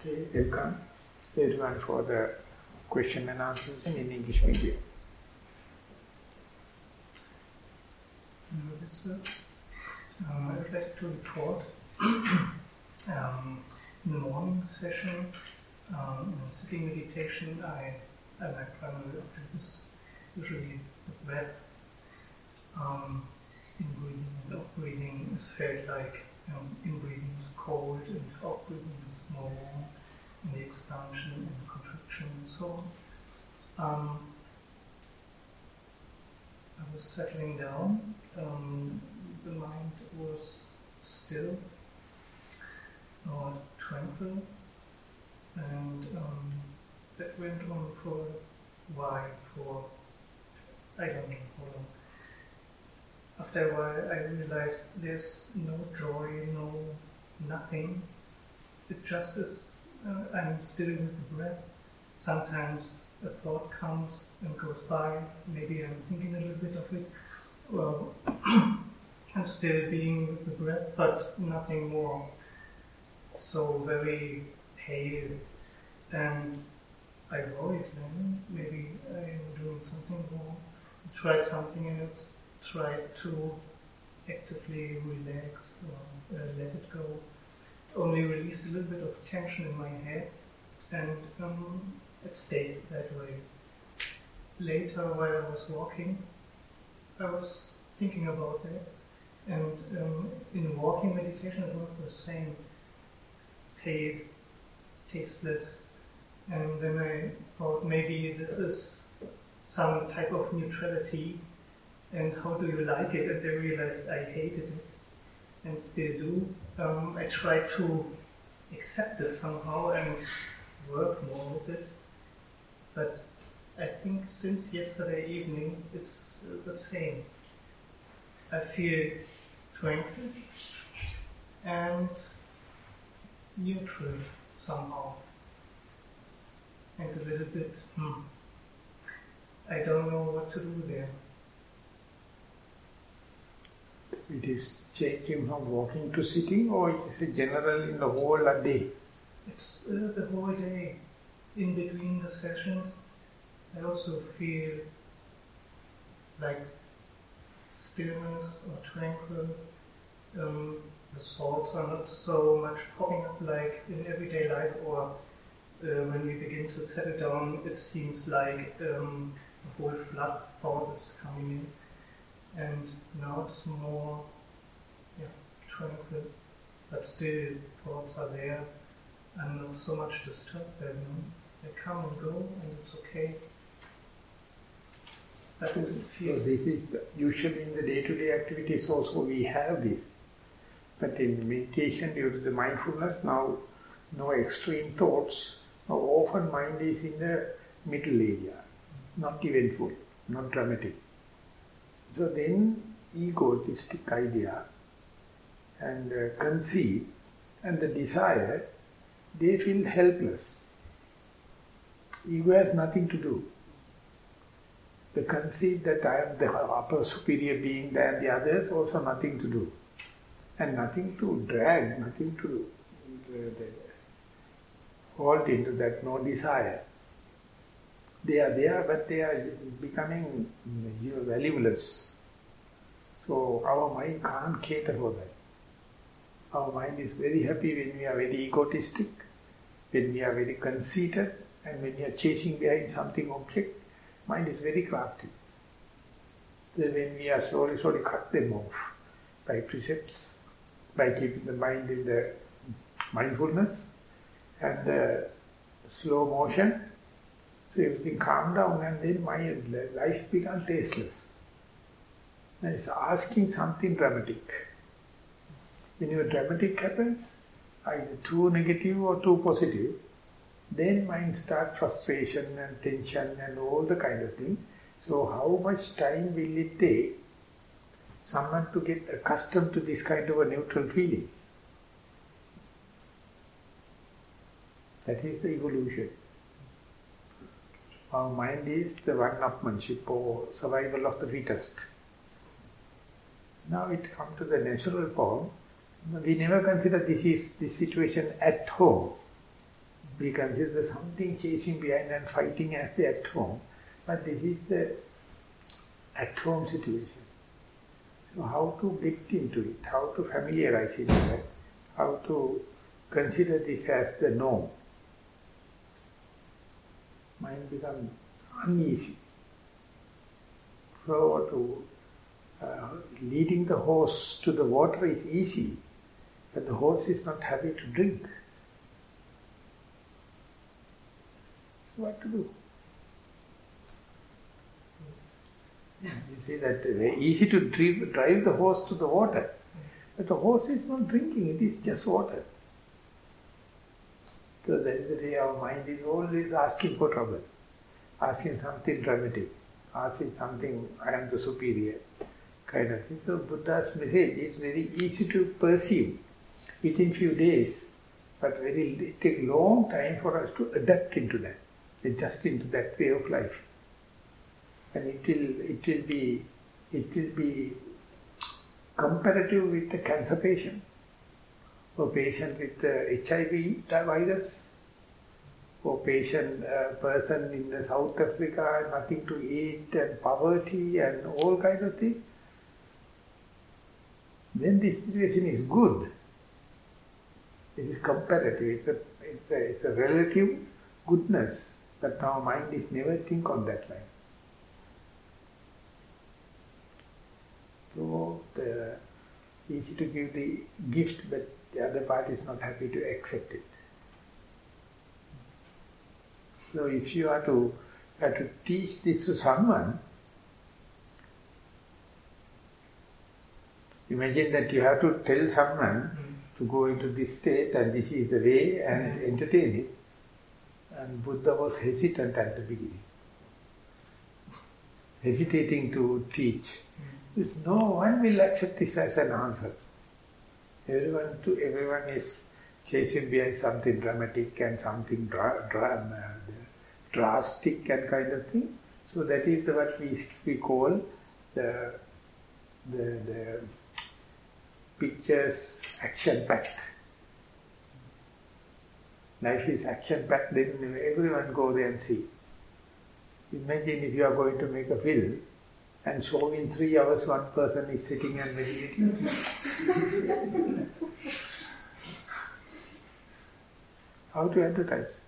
Okay, welcome everyone for the question and answers in English medium. Um, I would like to report um, in the morning session, um, in sitting meditation, I, I my primary object is usually the breath. Um, in breathing and breathing is felt like um, in breathing cold and out breathing more in the expansion and contraction and so on. Um, I was settling down. Um, the mind was still or tranquil, and um, that went on for a while, for I don't know how long. After a while, I realized there's no joy, no nothing. It just is. Uh, I'm still with the breath. Sometimes a thought comes and goes by. Maybe I'm thinking a little bit of it. Well, I'm still being with the breath, but nothing more. So very pale. And I worried then, maybe I'm doing something wrong. I tried something and it's tried to actively relax or uh, let it go. It only released a little bit of tension in my head and um, it stayed that way. Later, while I was walking, I was thinking about that and um, in walking meditation, it was the same pale, tasteless. And then I thought maybe this is some type of neutrality, and how do you like it? And I realized I hated it, and still do. Um, I tried to accept it somehow and work more with it, but I think since yesterday evening it's the same. I feel tranquil and neutral somehow. And a little bit, hmm, I don't know what to do there. It is changing from walking to sitting or it is general in the whole day? It's uh, the whole day. In between the sessions, I also feel like stillness or tranquil. Um, the thoughts are not so much popping up like in everyday life or uh, when we begin to settle down, it seems like um, a whole flood of thought is coming in. And now it's more yeah, tranquil, but still thoughts are there. I'm not so much disturbed by them. They come and go, and it's okay. That so this is usually in the day-to-day -day activities also we have this. But in meditation, due to the mindfulness, now no extreme thoughts. Now often mind is in the middle area, not eventful, not dramatic. So then egoistic idea and uh, conceit and the desire, they feel helpless. Ego has nothing to do the conceit that I am the upper superior being than the others, also nothing to do. And nothing to drag, nothing to uh, hold into that, no desire. They are there, but they are becoming valueless. So our mind can't cater for that. Our mind is very happy when we are very egotistic, when we are very conceited, and when we are chasing behind something object, Mind is very crafty. Then when we are slowly, slowly cut them off by precepts, by keeping the mind in the mindfulness and the slow motion, so everything calm down and then my life becomes tasteless. And it's asking something dramatic. When your dramatic happens, either too negative or too positive, then mind start frustration and tension and all the kind of thing. So how much time will it take someone to get accustomed to this kind of a neutral feeling? That is the evolution. Our mind is the one-upmanship or survival of the fittest. Now it comes to the natural form. We never consider this is this situation at home we consider something chasing behind and fighting as the at home. But this is the at home situation. So how to get into it, how to familiarize it, how to consider this as the norm. Mind becomes uneasy. So to uh, leading the horse to the water is easy, but the horse is not happy to drink. What to do? You see that very easy to drive, drive the horse to the water, but the horse is not drinking, it is just water. So the way our mind is always asking for trouble, asking something dramatic, asking something, I am the superior, kind of thing. So Buddha's message is very easy to perceive within few days, but very it takes long time for us to adapt into that, adjust into that way of life and it will it will be it will be comparative with the cancer patient or patient with the HIV virus or patient uh, person in the South Africa nothing to eat and poverty and all kinds of things. Then this situation is good. It is comparative. It's a it's a, it's a relative goodness but our mind is never think on that line. So the, easy to give the gift, but the other party is not happy to accept it. So if you are to to teach this to someone, imagine that you have to tell someone hmm. to go into this state and this is the way and hmm. entertain it. And Buddha was hesitant at the beginning, hesitating to teach hmm. no one will accept this as an answer. Everyone, to, everyone is chasing behind something dramatic and something dra dra uh, drastic and kind of thing. So that is the, what we, we call the, the, the pictures action-packed. Life is action-packed, then everyone go there and see. Imagine if you are going to make a film, and so in three hours one person is sitting and meditating. How to advertise?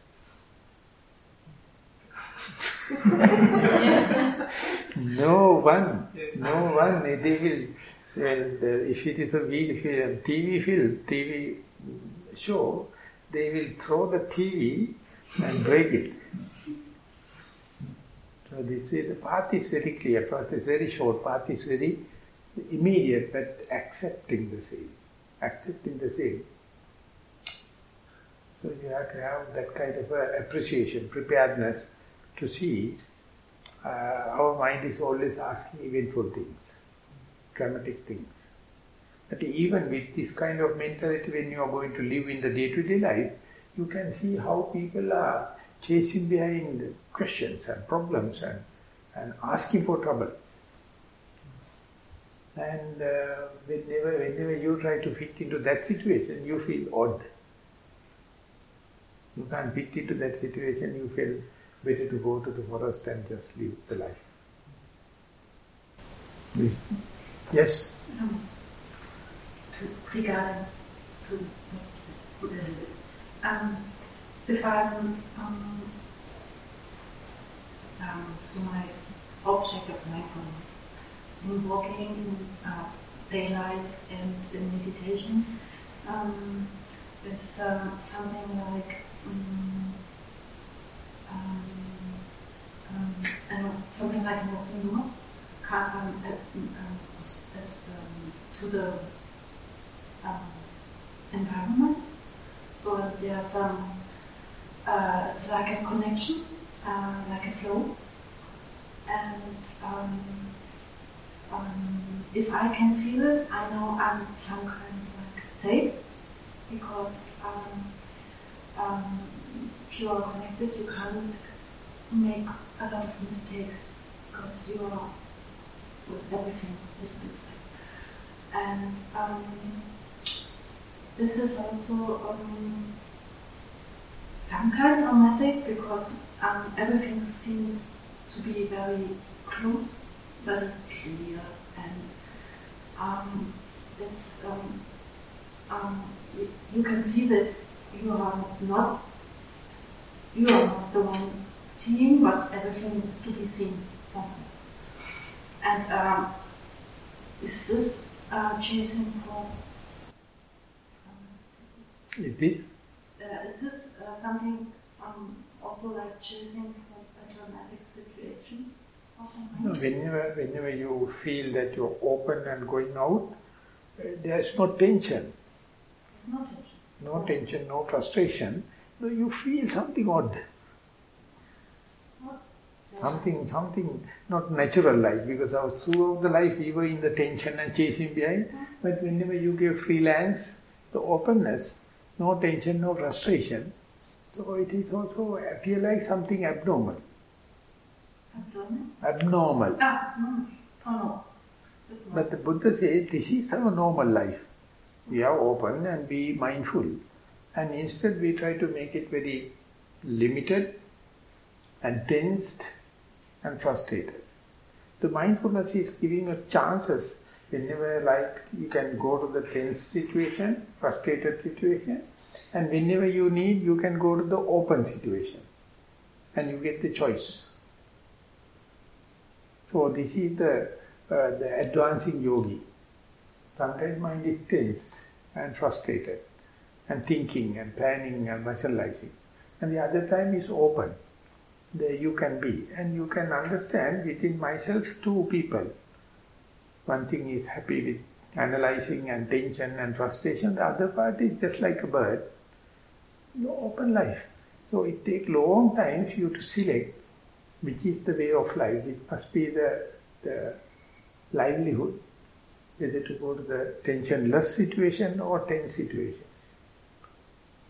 no one, no one. They will, well, if it is a TV film, TV show, they will throw the TV and break it. So this is, the path is very clear, path is very short, path is very immediate, but accepting the same, accepting the same. So you have to have that kind of appreciation, preparedness to see uh, our mind is always asking eventful things, dramatic things. But even with this kind of mentality, when you are going to live in the day-to-day -day life, you can see how people are chasing behind questions and problems and, and asking for trouble. And uh, whenever, whenever you try to fit into that situation, you feel odd. You can't fit into that situation, you feel better to go to the forest and just live the life. Yes? Um, to, regarding to, um, if I'm um, um, so my object of mindfulness in walking in uh, daylight and in meditation um, is uh, something like um, um, um, something like walking um, um, to the environment. So that there are some uh, it's like a connection, uh, like a flow. And um, um, if I can feel it, I know I'm some kind of like safe because um, um, if you are connected, you can't make a lot of mistakes because you are with everything. And um, this is also um, some kind traumatic because um, everything seems to be very close, very clear, and um, it's um, um, you, can see that you are not you are not the one seeing, but everything is to be seen And um, is this uh, chasing it is. Uh, is this uh, something um, also like chasing for a dramatic situation? No, whenever, whenever you feel that you're open and going out, uh, there's no tension. no tension. No tension, no frustration. No, you feel something odd. Something, something not natural like because our throughout the life we were in the tension and chasing behind. But whenever you give freelance, the openness, no tension, no frustration, so it is also appear like something abnormal. Abnormal? Abnormal. Ah, no. Oh, no. But the Buddha says this is our normal life. We are open and be mindful. And instead we try to make it very limited and tensed and frustrated. The mindfulness is giving you chances whenever like you can go to the tense situation, frustrated situation, and whenever you need, you can go to the open situation. And you get the choice. So this is the, uh, the advancing yogi. Sometimes mind is tensed and frustrated and thinking and planning and rationalizing. And the other time is open. There you can be. And you can understand within myself two people. One thing is happy with analyzing and tension and frustration. The other part is just like a bird. You open life. So it takes long time for you to select which is the way of life. It must be the, the livelihood. Whether to go to the tensionless situation or tense situation.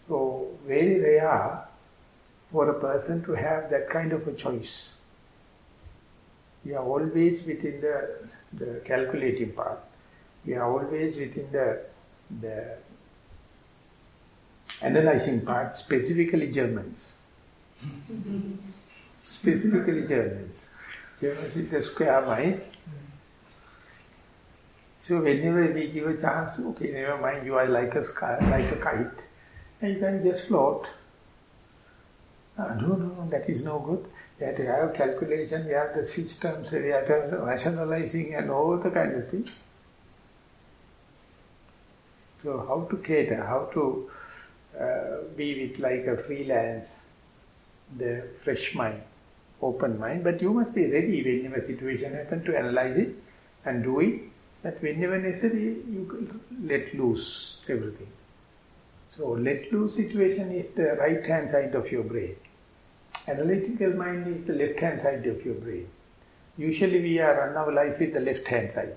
So very rare for a person to have that kind of a choice. We are always within the, the calculating part. We are always within the, the analyzing part, specifically Germans. specifically Germans. Germans with the square mind. So whenever we give a chance okay, never mind, you are like a sky, like a kite, and you can just float. Uh, no, no, that is no good. We have to have calculation, we have the systems, we have to rationalizing and all the kind of thing. So how to cater, how to uh, be with like a freelance, the fresh mind, open mind, but you must be ready whenever situation happens to analyze it and do it, that whenever necessary you let loose everything. So let loose situation is the right hand side of your brain. Analytical mind is the left hand side of your brain. Usually we are run our life with the left hand side.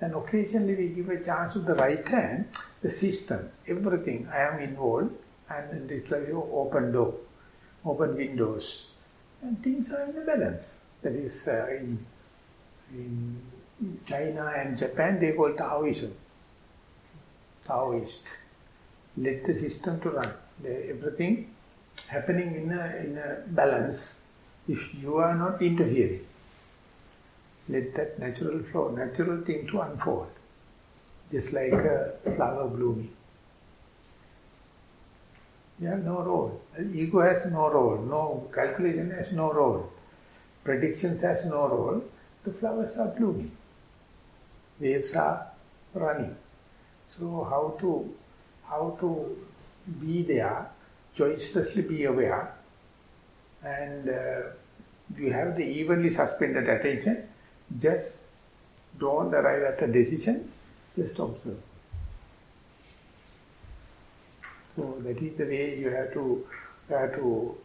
And occasionally we give a chance to the right hand, the system, everything. I am involved and it's like open door, open windows. And things are in the balance. That is uh, in, in China and Japan they call Taoism. Taoist let the system to run. The, everything happening in a, in a balance if you are not interfering. Let that natural flow, natural thing to unfold. Just like a flower blooming. You have no role. Ego has no role. No calculation has no role. Predictions has no role. The flowers are blooming. Waves are running. So how to how to be there, choicelessly be aware, and uh, you have the evenly suspended attention, just don't arrive at a decision, just observe. So that is the way you have to, you have to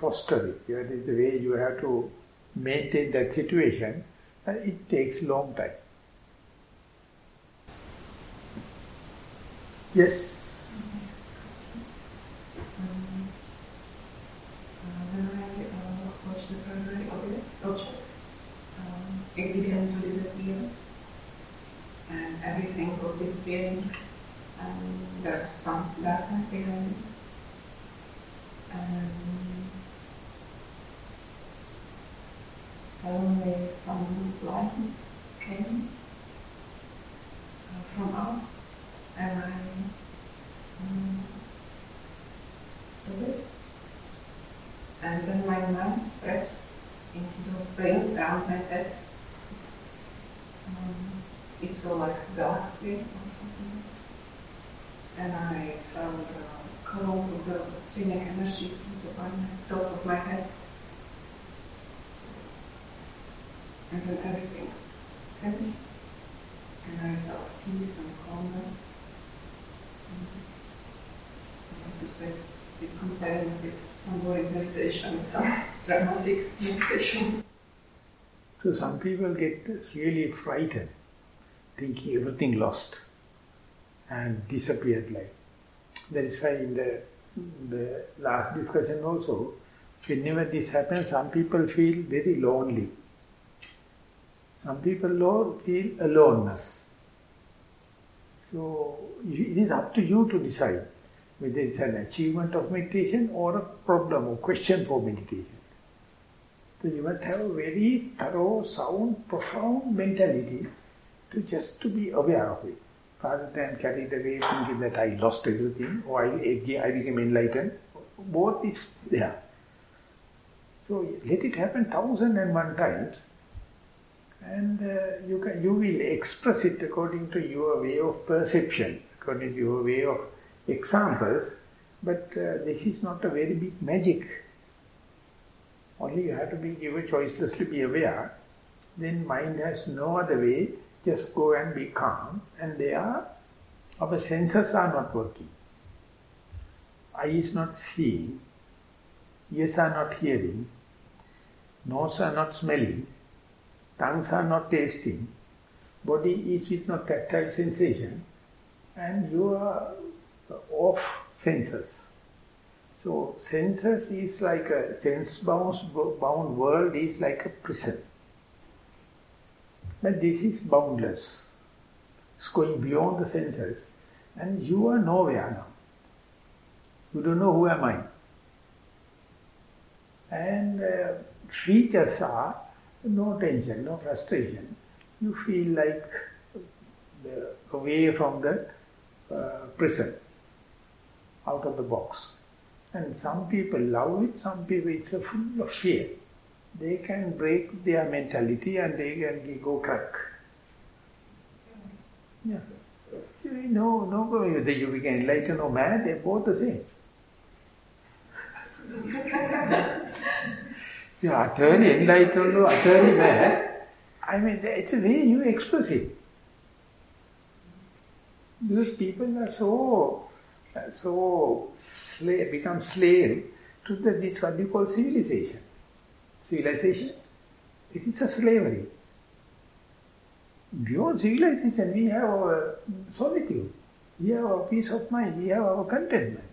foster it. That is the way you have to maintain that situation. And it takes long time. Yes. experience. And suddenly some light came uh, from out and I um, saw it. And then my mind spread into the brain around my head. Um, it's all like a galaxy. And then everything. And I felt peace and calmness. Mm-hmm. I have to say, it compared with some boring meditation, it's a dramatic meditation. So some people get really frightened, thinking everything lost and disappeared like. That is why in the, the last discussion also, whenever this happens, some people feel very lonely. Some people feel aloneness. So it is up to you to decide whether it's an achievement of meditation or a problem or question for meditation. So you must have a very thorough, sound, profound mentality to just to be aware of it. Rather than carried away thinking that I lost everything or I, I became enlightened. Both is there. So let it happen thousand and one times and uh, you, can, you will express it according to your way of perception, according to your way of examples, but uh, this is not a very big magic. Only you have to be given choicelessly be aware. Then mind has no other way, just go and be calm. And there, our senses are not working. Eye is not seeing, ears are not hearing, nose are not smelling, tongues are not tasting, body is with no tactile sensation, and you are off senses. So senses is like a sense-bound bound world is like a prison. But this is boundless. It's going beyond the senses. And you are nowhere now. You don't know who am I. And uh, features are no tension, no frustration. You feel like the, away from the uh, prison, out of the box. And some people love it, some people it's a full of fear. They can break their mentality and they can go crack. Yeah. No, no, whether you become enlightened or mad, they're both the same. are utterly enlightened or utterly mad. I mean, it's the way you express it. Because people are so, so slave, become slave to the, this what you call civilization. Civilization, it is a slavery. Beyond civilization, we have our solitude, we have our peace of mind, we have our contentment.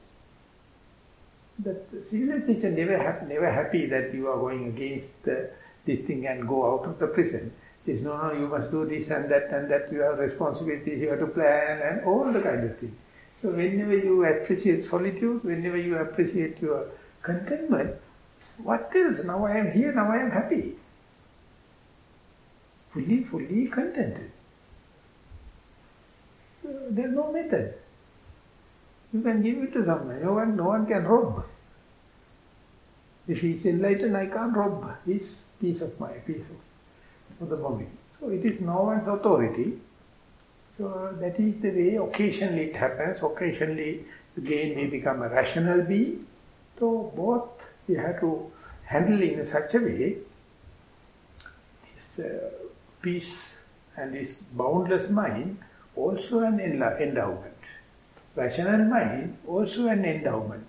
That civilization never, ha never happy that you are going against the, this thing and go out of the prison. Says, no, no, you must do this and that and that, you have responsibilities, you have to plan and all the kind of thing. So whenever you appreciate solitude, whenever you appreciate your contentment, what else? Now I am here, now I am happy. Fully, fully contented. There is no method. You can give it to someone, no one, no one can rob. If he is enlightened, I can't rob his peace of mind, peace of the moment. So it is no one's authority. So that is the way occasionally it happens. Occasionally again we become a rational being. So both we have to handle in such a way this uh, peace and this boundless mind also an endowment. Rational mind also an endowment.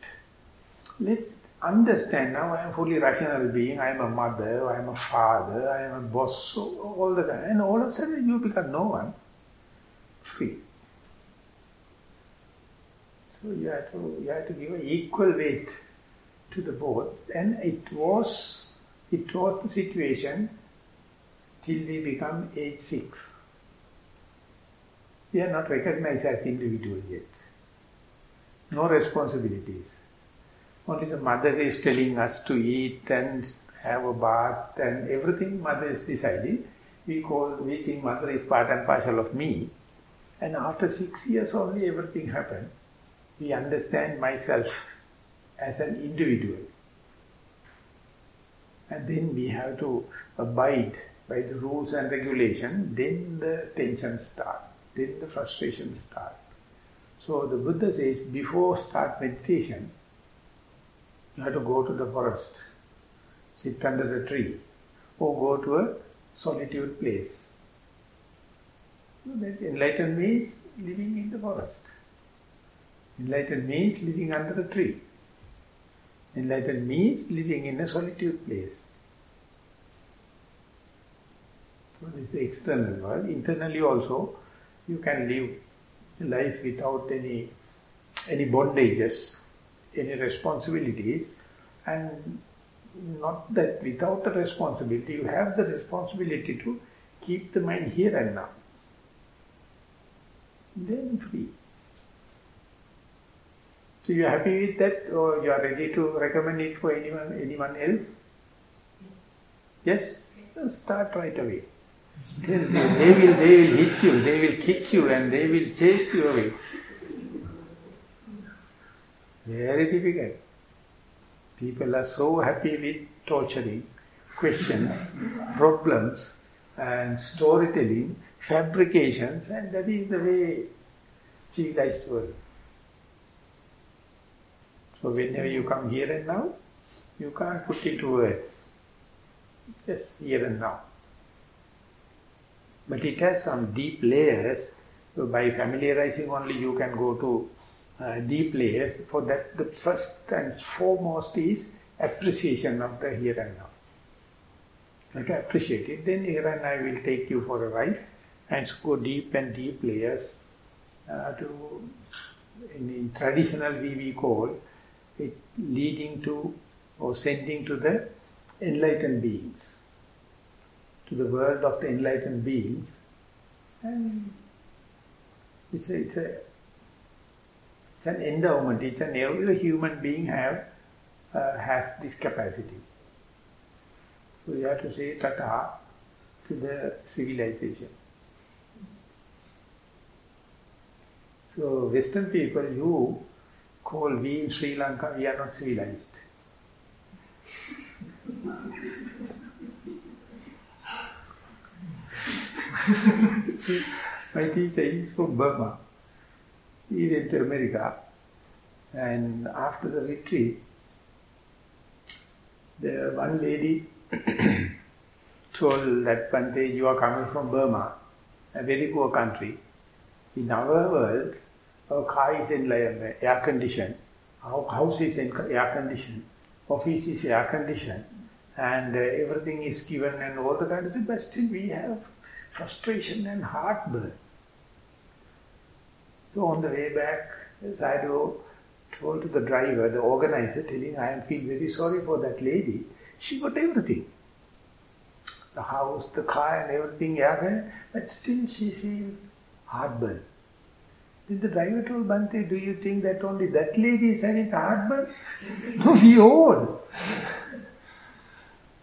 Let understand now I am fully rational being, I am a mother, I am a father, I am a boss, so all the time. And all of a sudden you become no one, free. So you have to, you have to give equal weight to the both. And it was, it was the situation till we become age six. We are not recognized as individuals yet. No responsibilities only the mother is telling us to eat and have a bath and everything mother is deciding. We call, we think mother is part and parcel of me. And after six years only everything happened. We understand myself as an individual. And then we have to abide by the rules and regulation, then the tension start, then the frustration start. So the Buddha says, before start meditation, you have to go to the forest, sit under the tree, or go to a solitude place. That enlightened means living in the forest. Enlightened means living under the tree. Enlightened means living in a solitude place. So this is the external world. Internally also, you can live life without any any bondages, any responsibilities, and not that without the responsibility, you have the responsibility to keep the mind here and now. Then free. So you are happy with that or you are ready to recommend it for anyone anyone else? Yes? yes? Start right away. they will they will hit you, they will kick you and they will chase you away. Very difficult. People are so happy with torturing, questions, problems and storytelling, fabrications and that is the way civilized world. So whenever you come here and now, you can't put into words. Just here and now. But it has some deep layers. So by familiarizing only you can go to uh, deep layers. For that the first and foremost is appreciation of the here and now. Okay, appreciate it. Then here and I will take you for a ride and go deep and deep layers uh, to in, in traditional we call it leading to or sending to the enlightened beings, to the world of the enlightened beings. And it's, a, it's, a, it's an endowment, it's an every human being have uh, has this capacity. So you have to say tata to the civilization. So Western people, you call we in Sri Lanka, we are not civilized. See, my teacher is from Burma. He went to America and after the retreat, the one lady told that day you are coming from Burma, a very poor country. In our world, our car is in air conditioned, our house is in air conditioned, office is air conditioned, and uh, everything is given and all the kind of things, but still we have frustration and heartburn. So on the way back, Sayadaw told to the driver, the organizer, telling, I feel very sorry for that lady. She got everything. The house, the car and everything, yeah, but still she feels heartburn. Then the driver told Bhante, do you think that only that lady is having heartburn? no, we all.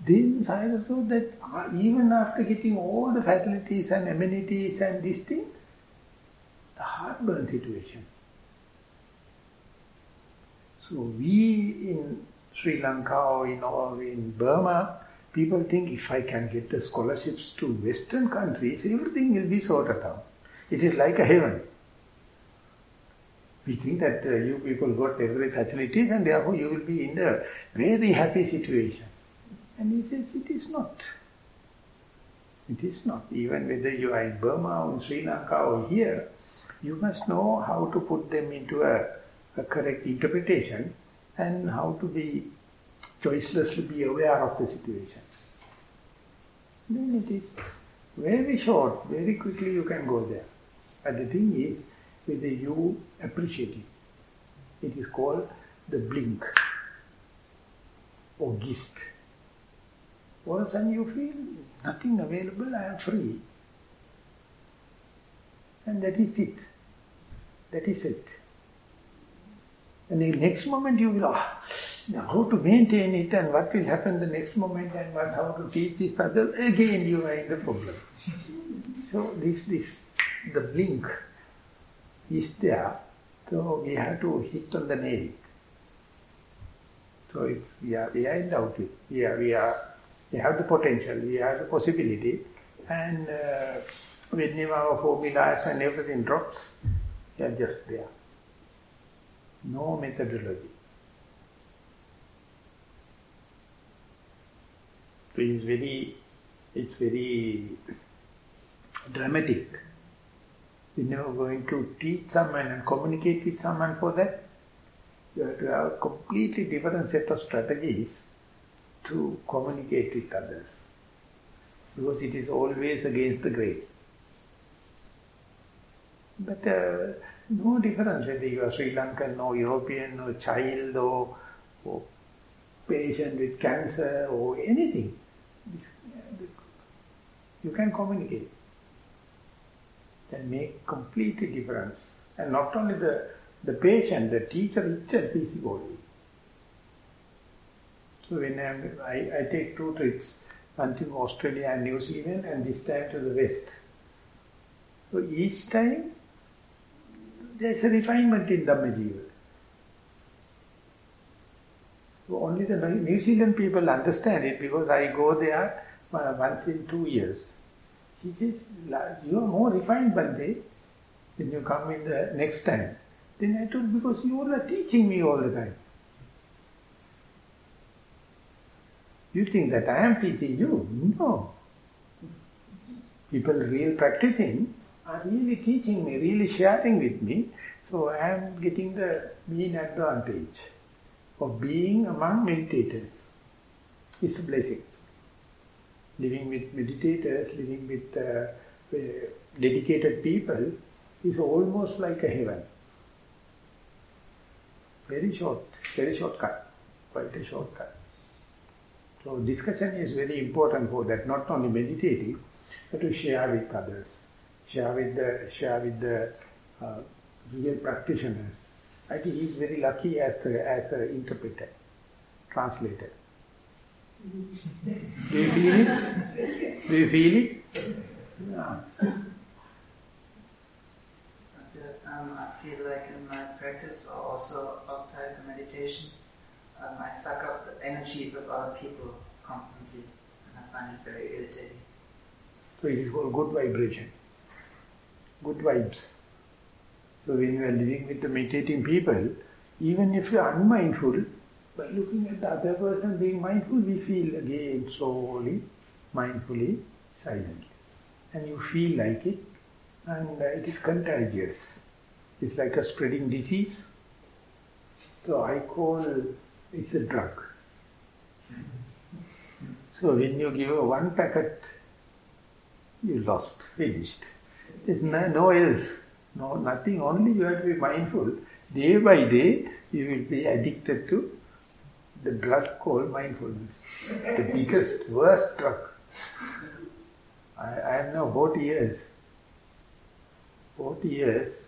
then Sayadaw thought that uh, even after getting all the facilities and amenities and these thing, the heartburn situation. So we in Sri Lanka or in, or in Burma, people think if I can get the scholarships to Western countries, everything will be sorted out. It is like a heaven. We think that uh, you people got every facilities and therefore you will be in a very happy situation. And he says it is not. It is not. Even whether you are in Burma or in Sri Lanka or here, you must know how to put them into a, a correct interpretation and how to be choicelessly be aware of the situation. Then it is very short, very quickly you can go there. But the thing is, whether you appreciate it. It is called the blink or gist. All of a sudden you feel nothing available, I am free. And that is it. That is it. And the next moment you will, ah, now how to maintain it and what will happen the next moment and what, how to teach this other, again you are in the problem. so this, this, the blink is there, so we have to hit on the nail. So it's we are we are in doubt. We are we are we have the potential, we have the possibility, and uh, whenever our formulas and everything drops, we are just there. No methodology. So it's very, it's very dramatic. You're never going to teach someone and communicate with someone for that. You have to have a completely different set of strategies to communicate with others. Because it is always against the grain. But uh, no difference whether you are Sri Lankan or European or child or, or patient with cancer or anything. You can communicate. Can make completely difference. And not only the, the patient, the teacher itself is evolving. So when I'm, I, I take two trips, one to Australia and New Zealand and this time to the West. So each time there's a refinement in Dhammajiva. So only the New Zealand people understand it because I go there uh, once in two years. He says, you are more refined Bhante when you come in the next time. Then I told, because you are teaching me all the time. You think that I am teaching you? No. People real practicing are really teaching me, really sharing with me. So I am getting the main advantage of being among meditators. It's a blessing living with meditators, living with uh, dedicated people is almost like a heaven. Very short, very shortcut, quite a shortcut. So discussion is very important for that, not only meditating, but to share with others, share with the, share with the uh, real practitioners. I think he's very lucky as a, as an interpreter, translator. Do you feel it? Do you feel it? Yeah. Um, I feel like in my practice or also outside the meditation, um, I suck up the energies of other people constantly and I find it very irritating. So it is called good vibration, good vibes. So when you are living with the meditating people, even if you are unmindful, by looking at the other person being mindful, we feel again slowly, mindfully, silently. And you feel like it, and uh, it is contagious. It's like a spreading disease. So I call it's a drug. So when you give a one packet, you lost, finished. There's no, no else, no nothing. Only you have to be mindful. Day by day, you will be addicted to the drug called mindfulness. the biggest, worst drug. I, I have now 40 years. 40 years.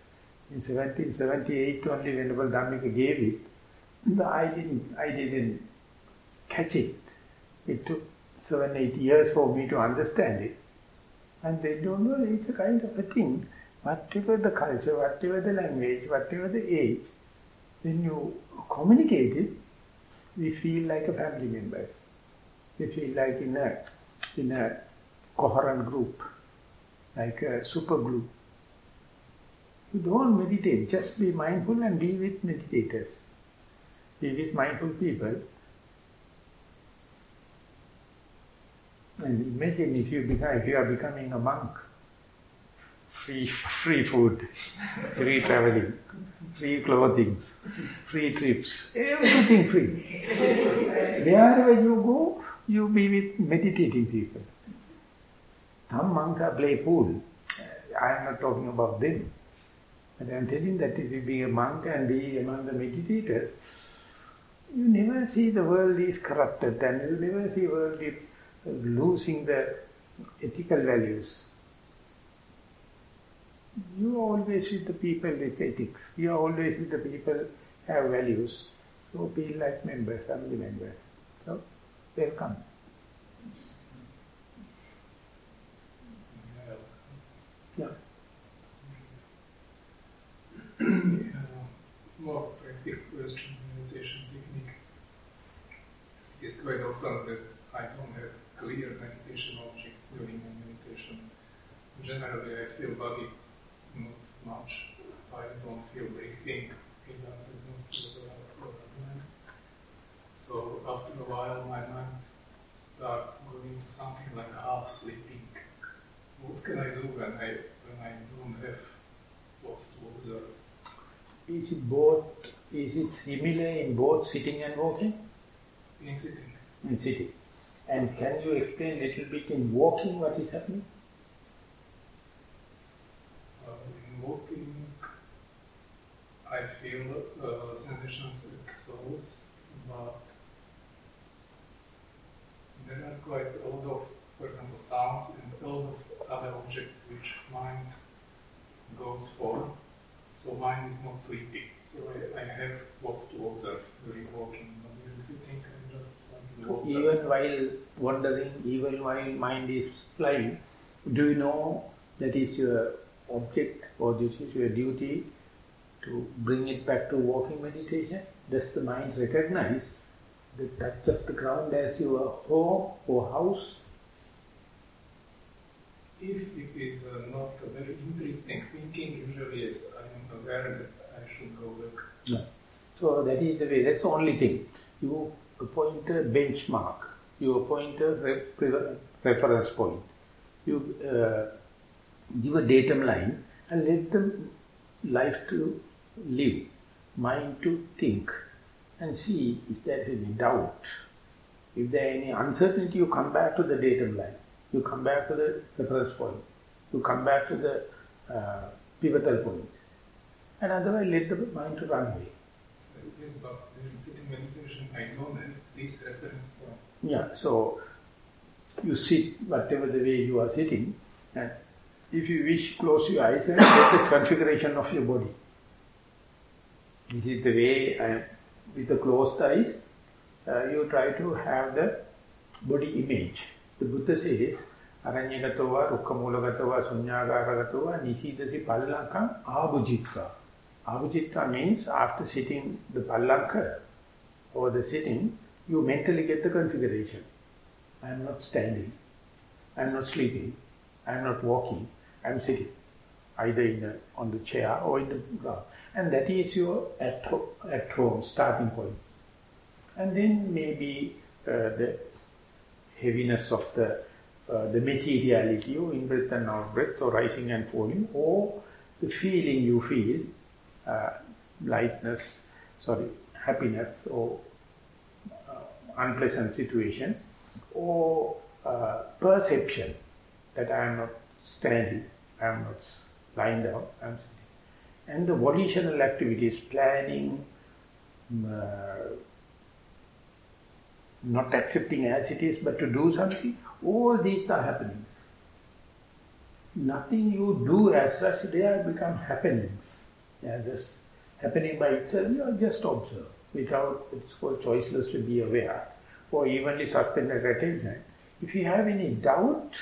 In 1778 only Venerable Dhammika gave it. I didn't, I didn't catch it. It took seven, eight years for me to understand it. And they don't know it's a kind of a thing. Whatever the culture, whatever the language, whatever the age, when you communicate it, we feel like a family members. We feel like in a, in a coherent group, like a super group. You don't meditate, just be mindful and be with meditators. Be with mindful people. Imagine if you, become, if you are becoming a monk, free, free food, free traveling, free clothing, free trips, everything free. Wherever you go, you be with meditating people. Some monks are playful. I am not talking about them. But I am telling that if you be a monk and be among the meditators, you never see the world is corrupted and you never see the world is losing the ethical values you always with the people with ethics. You always with the people have values. So be like members, family members. So welcome. Yes. Yeah. uh, more practical question, meditation technique. It is quite often that I don't have clear meditation object during my meditation. Generally, I feel body not much. I don't feel breathing. So after a while, my mind starts going to something like half sleeping. What can I do when I when I don't have what to observe? Is it both? Is it similar in both sitting and walking? In sitting. In sitting. Can you explain a little bit in walking what is happening? Uh, in walking, I feel uh, sensations like thoughts, but there are quite a lot of, for example, sounds and a lot of other objects which mind goes for. So mind is not sleeping. So I, I have what to observe during walking. But during sitting, I just want to Even while wandering, even while mind is flying, do you know that is your object or this is your duty to bring it back to walking meditation? Does the mind recognize the touch of the ground as your home or house? If it is uh, not a very interesting thinking, usually yes, I am aware that I should go back. No. So that is the way, that's the only thing. You appoint a benchmark, you appoint a reference point, you uh, give a datum line and let them life to live, mind to think and see if there is any doubt. If there is any uncertainty, you come back to the datum line. You come back to the reference point. You come back to the uh, pivotal point. And otherwise let the mind to run away. Yeah, so you sit whatever the way you are sitting and if you wish, close your eyes and get the configuration of your body. This is the way I am. with the closed eyes, uh, you try to have the body image. The Buddha says, Aranyagatova, Rukkamulagatova, Sunyagaratova, Nisidasi Pallankam, Abhujitva. Abhujitva means after sitting the Pallanka or the sitting, you mentally get the configuration. I am not standing, I am not sleeping, I am not walking, I am sitting, either in the, on the chair or in the ground. And that is your at, at home starting point. And then maybe uh, the heaviness of the uh, the materiality or in breath and out breath or rising and falling or the feeling you feel, uh, lightness, sorry, happiness or uh, unpleasant situation or uh, perception that I am not standing, I am not lying down, I am and the volitional activities, planning, mm, uh, not accepting as it is, but to do something, all these are happenings. Nothing you do as such, they become happenings. Are just happening by itself, you are just observe, without, it's called choiceless to be aware, or evenly suspended attention. If you have any doubt,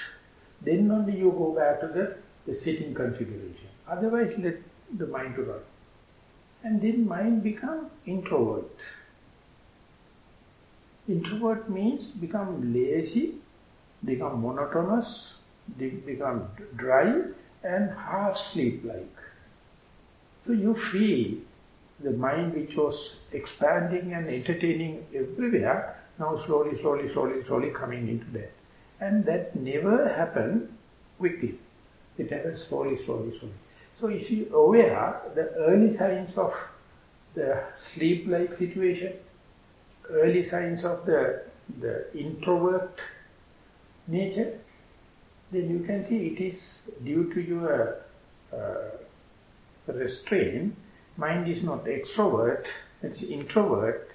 then only you go back to the, the sitting configuration. Otherwise, let the mind to run. And then mind become introvert. Introvert means become lazy, become monotonous, become dry and half sleep-like. So you feel the mind which was expanding and entertaining everywhere, now slowly, slowly, slowly, slowly coming into that. And that never happened quickly. It happens slowly, slowly, slowly. So if you are aware the early signs of the sleep-like situation, early signs of the, the introvert nature, then you can see it is due to your uh, restraint. Mind is not extrovert, it's introvert,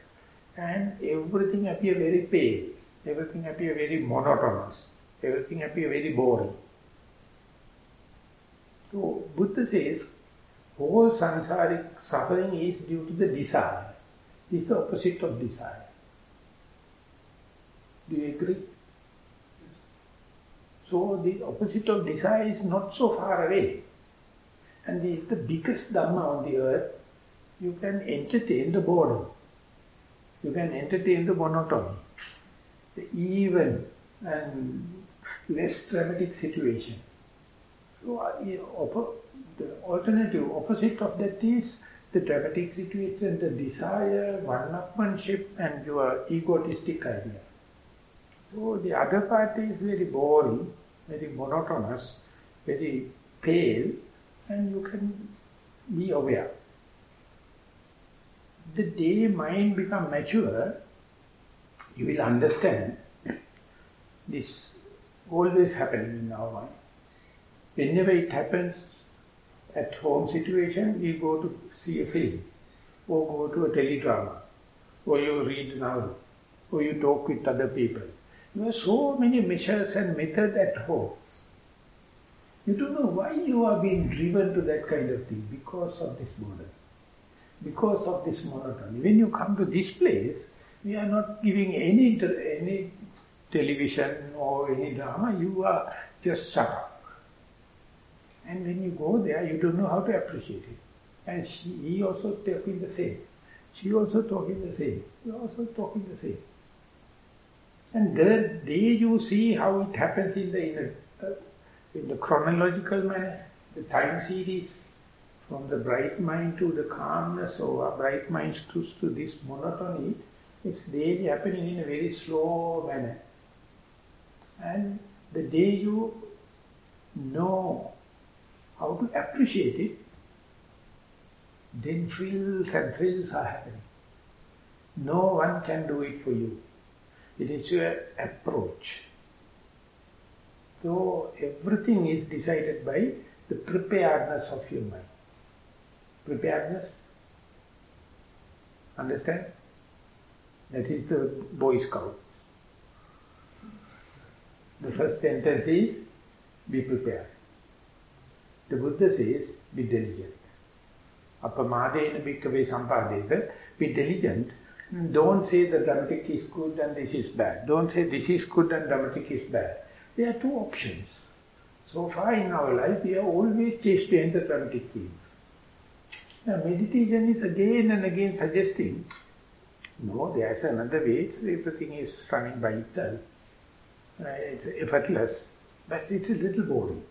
and everything appear very pale, everything appear very monotonous, everything appear very boring. So Buddha says all samsaric suffering is due to the desire. This is the opposite of desire. Do you agree? So the opposite of desire is not so far away. And this is the biggest Dhamma on the earth. You can entertain the boredom. You can entertain the monotony. the even and less dramatic situation. So, uh, the alternative, opposite of that is the dramatic situation, the desire, one-upmanship and your egotistic idea. So the other part is very boring, very monotonous, very pale and you can be aware. The day mind become mature, you will understand this always happening in our mind. Whenever it happens at home situation, we go to see a film, or go to a teledrama, or you read novel, or you talk with other people. You have so many measures and methods at home. You don't know why you are being driven to that kind of thing, because of this boredom, because of this monotony. When you come to this place, we are not giving any, any television or any drama, you are just shut up. And when you go there, you don't know how to appreciate it. And she, he also talking the same. She also talking the same. He also talking the same. And the day you see how it happens in the, in the, uh, in the chronological manner, the time series, from the bright mind to the calmness or bright mind to, to this monotony, it's daily happening in a very slow manner. And the day you know how to appreciate it, then thrills and thrills are happening. No one can do it for you. It is your approach. So everything is decided by the preparedness of your mind. Preparedness? Understand? That is the Boy Scout. The first sentence is, be prepared. The Buddha says, be diligent. Appamadena bhikkhave sampadetha, be diligent. Don't say the dramatic is good and this is bad. Don't say this is good and dramatic is bad. There are two options. So far in our life, we are always chased to enter dramatic things. Now, meditation is again and again suggesting, no, there is another way, everything is running by itself. Uh, it's effortless, but it's a little boring.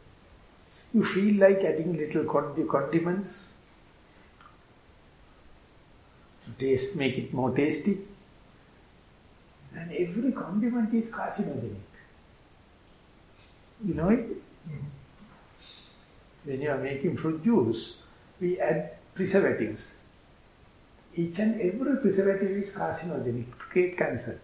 You feel like adding little condiments taste, make it more tasty. And every condiment is carcinogenic. You know it? Mm. When you are making fruit juice, we add preservatives. Each and every preservative is carcinogenic, create cancer.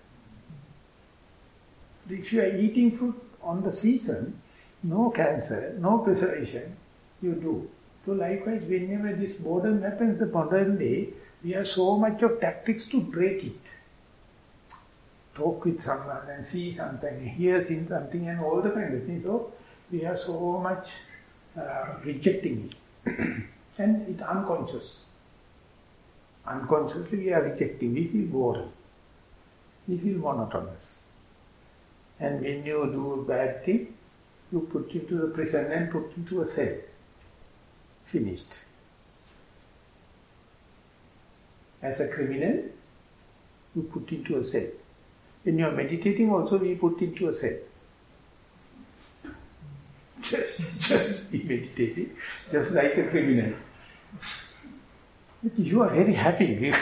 If you are eating fruit on the season, no cancer, no preservation, you do. So likewise, whenever this boredom happens, the modern day, we have so much of tactics to break it. Talk with someone and see something, hear something and all the kind of things. So we are so much uh, rejecting it. and it's unconscious. Unconsciously we are rejecting, we feel bored. We feel monotonous. And when you do a bad thing, you put into the prison and put into a cell. Finished. As a criminal, you put into a cell. When you are meditating also, we put into a cell. Just, just be meditating, just like a criminal. But you are very happy.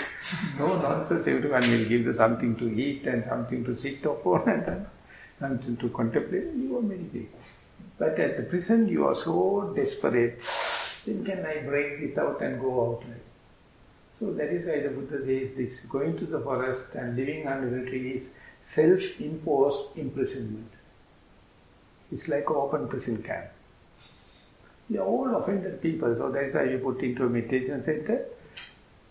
no nonsense, everyone will give you something to eat and something to sit upon and something to contemplate, you are meditating. But at the prison you are so desperate, then can I break it out and go out? So that is why the Buddha says this, going to the forest and living under the tree is self-imposed imprisonment. It's like open prison camp. They are all offended people, so that's why you put into a meditation center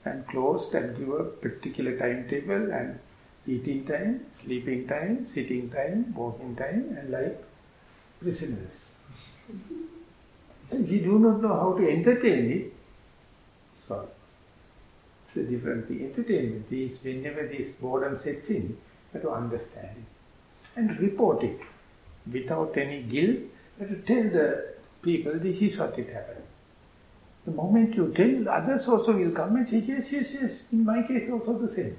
and closed and give a particular timetable and eating time, sleeping time, sitting time, walking time and like prisoners. We do not know how to entertain it, so it's a different thing. Entertainment is whenever this boredom sets in, have to understand it and report it without any guilt, but to tell the people this is what it happened. The moment you tell, others also will come and say, yes, yes, yes, in my case also the same.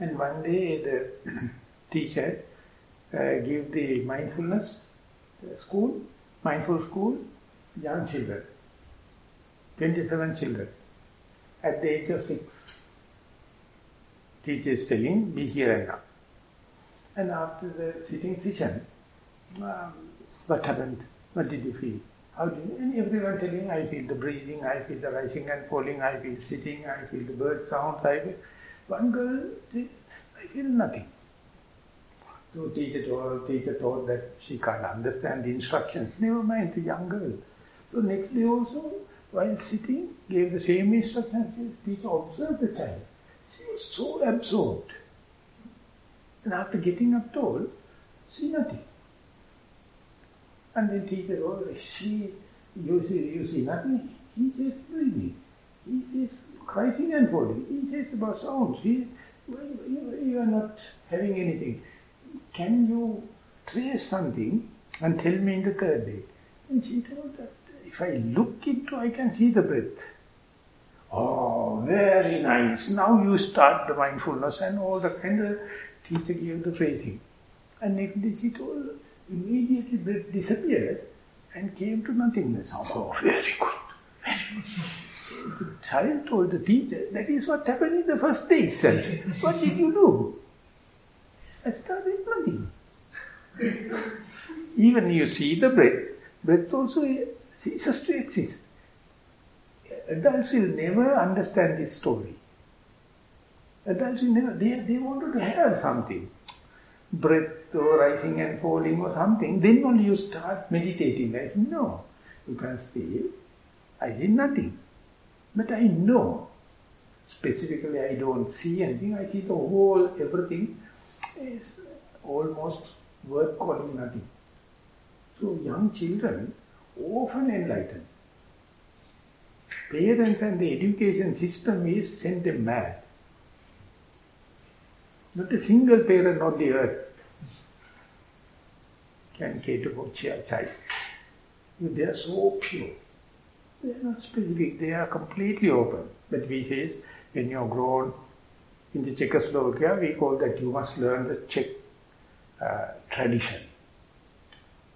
And one day the teacher uh, give the mindfulness uh, school, mindful school, young children, 27 children, at the age of 6. Teacher is telling, be here and now. And after the sitting session, um, what happened? What did you feel? How did you, and everyone telling, I feel the breathing, I feel the rising and falling, I feel sitting, I feel the bird sounds, I feel. One girl, I feel nothing. So teacher told, teacher told that she can't understand the instructions. Never mind, the young girl. So next day also, while sitting, gave the same instructions. Teacher observed the child. She was so absorbed. And after getting up told, see nothing. And then teacher, oh, she, you see, you see nothing. He just breathing. He is crying and falling. He says about sounds. He, you, you are not having anything. Can you trace something and tell me in the third day? And she told that if I look into, I can see the breath. Oh, very nice. Now you start the mindfulness and all the kind of teacher gave the phrasing. And next day she told, immediately disappeared and came to nothingness. Oh, very good, very good. So the child told the teacher, that is what happened in the first day itself. what did you do? I started nothing. Even you see the breath, breath also ceases to exist. Adults will never understand this story. Adults will never, they, they wanted to have something. Breath or rising and falling or something, then only you start meditating. Like, no, you can stay. I see nothing. But I know. Specifically, I don't see anything. I see the whole, everything is almost worth calling nothing. So young children often enlightened. Parents and the education system is sent mad. Not a single parent on the earth can cater for child. They are so pure. They are not specific, they are completely open. But we say, when you are grown into Czechoslovakia, we call that you must learn the Czech uh, tradition,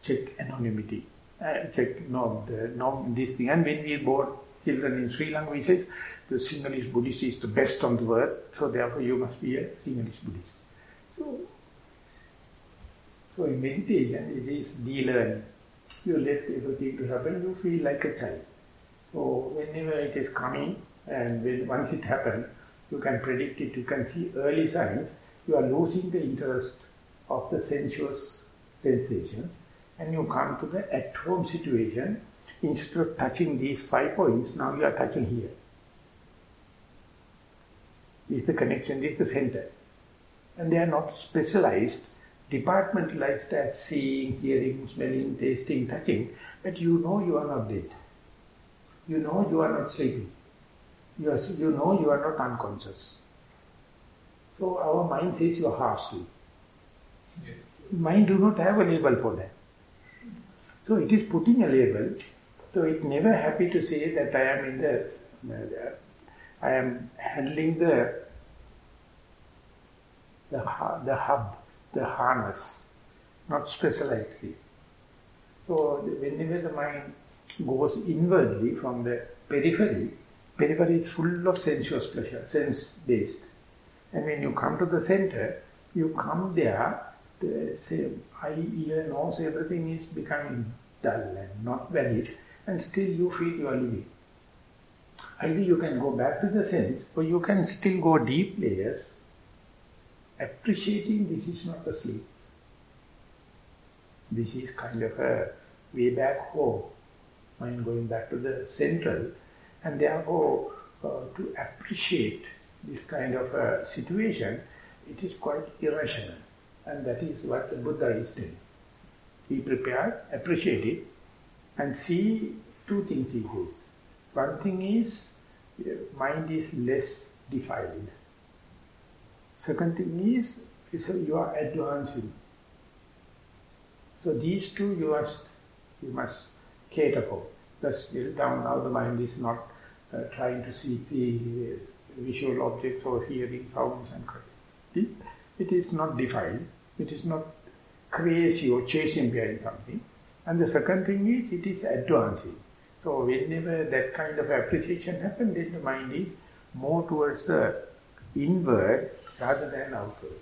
Czech anonymity, uh, Czech norm, the this thing. And when we are born children in Sri Lanka, we say the Sinhalese Buddhist is the best on the earth, so therefore you must be a Sinhalese Buddhist. So, so in meditation, it is de-learning. You let everything to happen, you feel like a child. So whenever it is coming, and when once it happens, you can predict it, you can see early signs, you are losing the interest of the sensuous sensations, and you come to the at-home situation, instead of touching these five points, now you are touching here. This is the connection, this is the center. And they are not specialized, departmentalized as seeing, hearing, smelling, tasting, touching, but you know you are not dead. You know you are not sleeping. You, are, you know you are not unconscious. So our mind says you are half asleep. Yes. Mind do not have a label for that. So it is putting a label. So it never happy to say that I am in the, I am handling the, the, the hub, the harness, not specialized. So whenever the mind goes inwardly from the periphery, periphery is full of sensuous pleasure, sense-based. And when you come to the center, you come there, the same eye, ear, nose, everything is becoming dull and not valid, and still you feel you are living. Either you can go back to the sense, or you can still go deep layers, appreciating this is not a sleep. This is kind of a way back home, mind going back to the central, and therefore uh, to appreciate this kind of a situation, it is quite irrational. And that is what the Buddha is doing. He prepared, appreciate it, and see two things he. One thing is, mind is less defiled. Second thing is, you are advancing. So these two you must, you must cater for. Thus, down now the mind is not uh, trying to see the uh, visual objects or hearing sounds and it, it is not defiled. It is not crazy or chasing behind something. And the second thing is, it is advancing. So whenever that kind of appreciation happens, then the mind is more towards the inward rather than outward.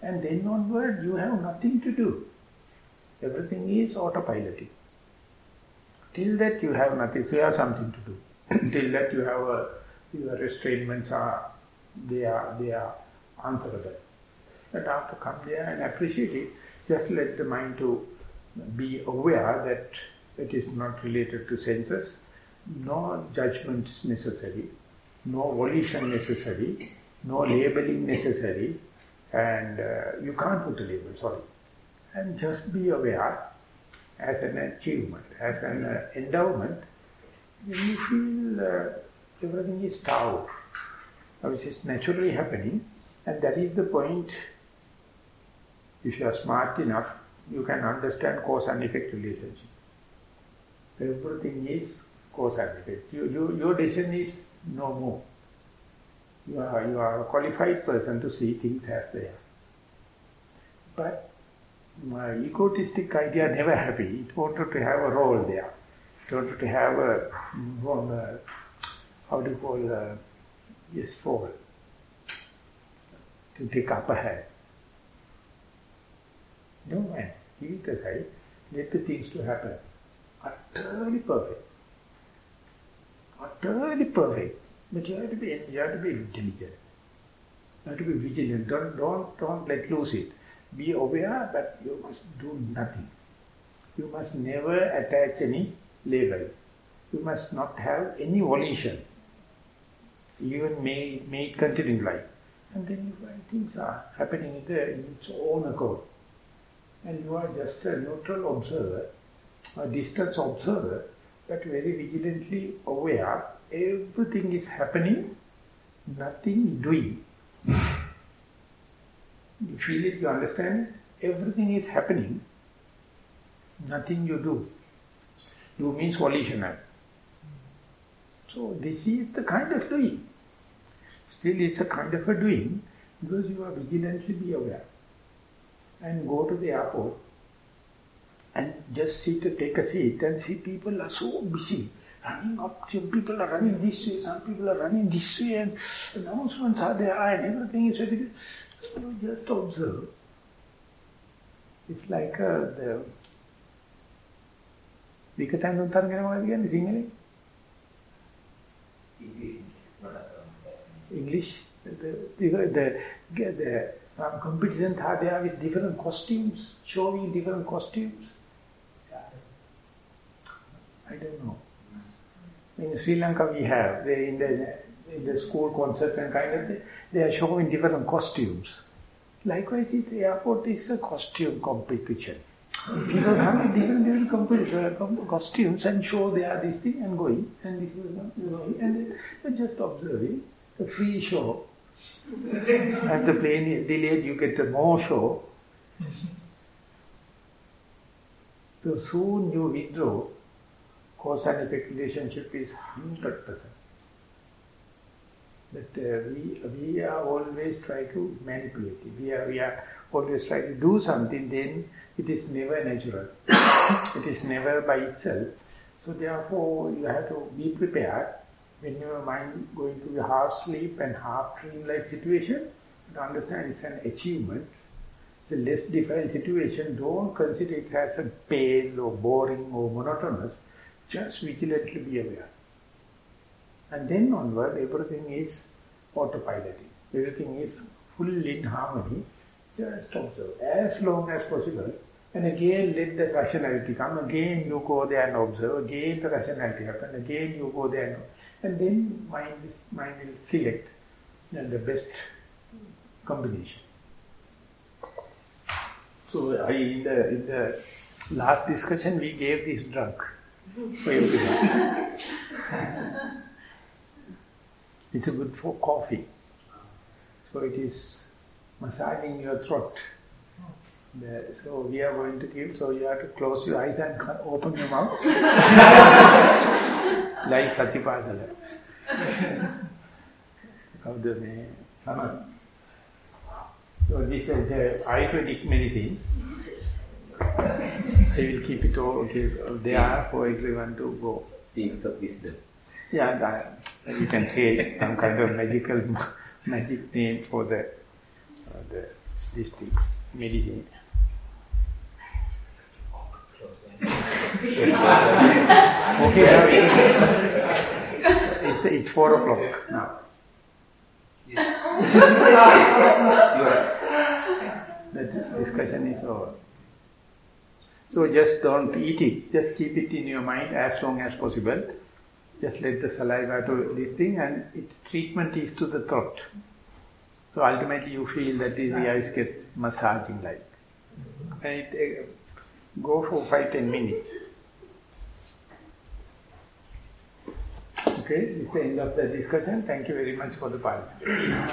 And then onward, you have nothing to do. Everything is autopiloting. Till that you have nothing, so you have something to do. Till that you have a, your restraints are, they are, they are answerable. But after come there and appreciate it, just let the mind to be aware that it is not related to senses, no judgments necessary, no volition necessary, no labeling necessary, and uh, you can't put a label, sorry. And just be aware as an achievement, as an uh, endowment, when you feel uh, everything is Tao, which is naturally happening, and that is the point, if you are smart enough, you can understand cause and effect relationship. Everything is cause and effect. You, you, your decision is no more. You are, you are a qualified person to see things as they are. But my egotistic idea never happy. It wanted to have a role there. It wanted to have a, a how do you call, a, yes, role. To take upper hand. No man, keep it aside, let the things to happen. Utterly perfect. Utterly perfect. But you have to be, you have to be intelligent. You have to be vigilant. Don't, don't, don't let loose it. Be aware but you must do nothing. You must never attach any label. You must not have any volition. Even may, may it continue life. And then you find things are happening in, the, in its own accord. And you are just a neutral observer, a distance observer, but very vigilantly aware everything is happening, nothing doing. You feel it, you understand it? Everything is happening, nothing you do. You means volitional. So this is the kind of doing. Still it's a kind of a doing because you are vigilantly aware And go to the airport and just sit, take a seat and see people are so busy running up, some people are running this way, some people are running this way and announcements are there and everything is ready. So you just observe. It's like uh, the විකටන් උන්තරන් ගැන මොකද කියන්නේ සිංහලෙන්? English the the the, the um, competitions are there with different costumes, showing different costumes. I don't know. In Sri Lanka we have, they in the, in the school concert and kind of, they are showing different costumes. Likewise, it's airport is a costume competition. People come in different, different competition, costumes and show they are this thing and going, and this is going, and they just observing a free show. As the plane is delayed, you get more show. So soon you withdraw, cause and effect relationship is 100%. But uh, we, we are always try to manipulate it. We are, we are always try to do something, then it is never natural. it is never by itself. So therefore, you have to be prepared when your mind going to be half sleep and half dream-like situation, to understand it's an achievement. It's a less defined situation. Don't consider it as a pale or boring or monotonous. Just vigilantly be aware. And then onward, everything is autopiloting. Everything is full in harmony. Just observe as long as possible. And again, let the rationality come. Again, you go there and observe. Again, the rationality happen. Again, you go there and, and then mind, is, mind will select the best combination. So, I, in, the, in the last discussion, we gave this drug for everyone. it's a good for coffee. So it is massaging your throat. The, so we are going to give, so you have to close your eyes and open your mouth. like Satipasala. How do name? Sama. So this is the Ayurvedic medicine. I will keep it all okay, there for everyone to go. Seeds of wisdom. Yeah, that, you can say some kind of magical magic name for the, uh, the this thing, medicine. Okay, it's, it's four o'clock now. Yes. The discussion is over. So just don't eat it. Just keep it in your mind as long as possible. Just let the saliva to this thing and it, treatment is to the throat. So ultimately you feel that the eyes get massaging like. And it, uh, go for five, ten minutes. Okay, this is the end of the discussion. Thank you very much for the participation.